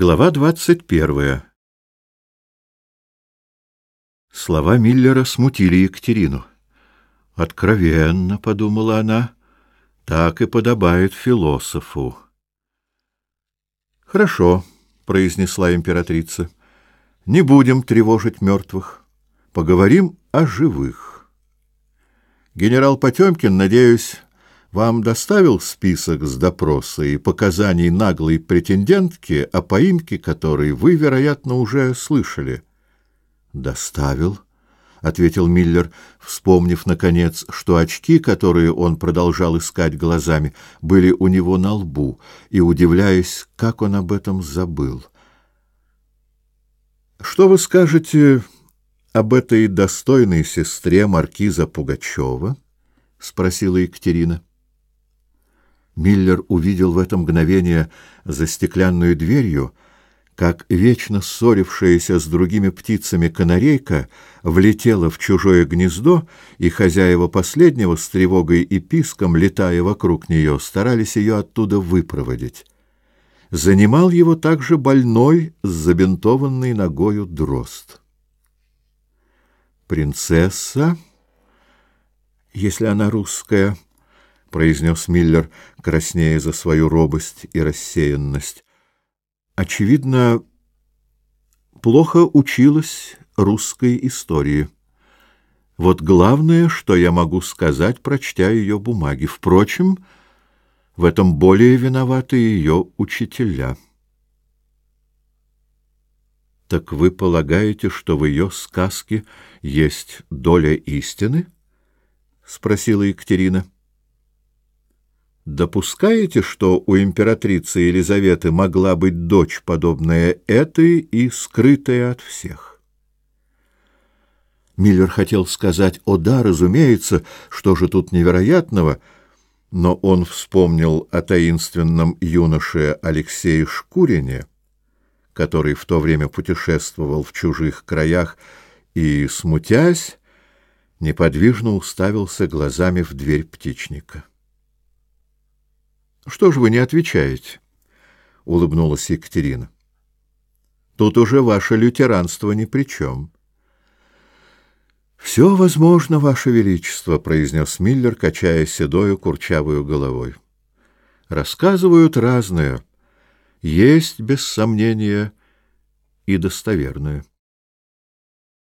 Глава 21. Слова Миллера смутили Екатерину. «Откровенно», — подумала она, — «так и подобает философу». «Хорошо», — произнесла императрица, — «не будем тревожить мертвых. Поговорим о живых. Генерал Потемкин, надеюсь, вам доставил список с допроса и показаний наглой претендентки, о поимке которой вы, вероятно, уже слышали? — Доставил, — ответил Миллер, вспомнив, наконец, что очки, которые он продолжал искать глазами, были у него на лбу, и удивляясь, как он об этом забыл. — Что вы скажете об этой достойной сестре маркиза Пугачева? — спросила Екатерина. — Миллер увидел в этом мгновение за стеклянную дверью, как вечно ссорившаяся с другими птицами канарейка влетела в чужое гнездо, и хозяева последнего с тревогой и писком, летая вокруг нее, старались ее оттуда выпроводить. Занимал его также больной с забинтованной ногою дрозд. Принцесса, если она русская, —— произнес Миллер, краснея за свою робость и рассеянность. Очевидно, плохо училась русской истории. Вот главное, что я могу сказать, прочтя ее бумаги. Впрочем, в этом более виноваты ее учителя. Так вы полагаете, что в ее сказке есть доля истины? — спросила Екатерина. — Допускаете, что у императрицы Елизаветы могла быть дочь, подобная этой и скрытая от всех? Миллер хотел сказать «О да, разумеется, что же тут невероятного?» Но он вспомнил о таинственном юноше Алексее Шкурине, который в то время путешествовал в чужих краях и, смутясь, неподвижно уставился глазами в дверь птичника. Что же вы не отвечаете? — улыбнулась Екатерина. — Тут уже ваше лютеранство ни при чем. — Все возможно, ваше величество, — произнес Миллер, качая седою курчавую головой. — Рассказывают разное. Есть, без сомнения, и достоверное.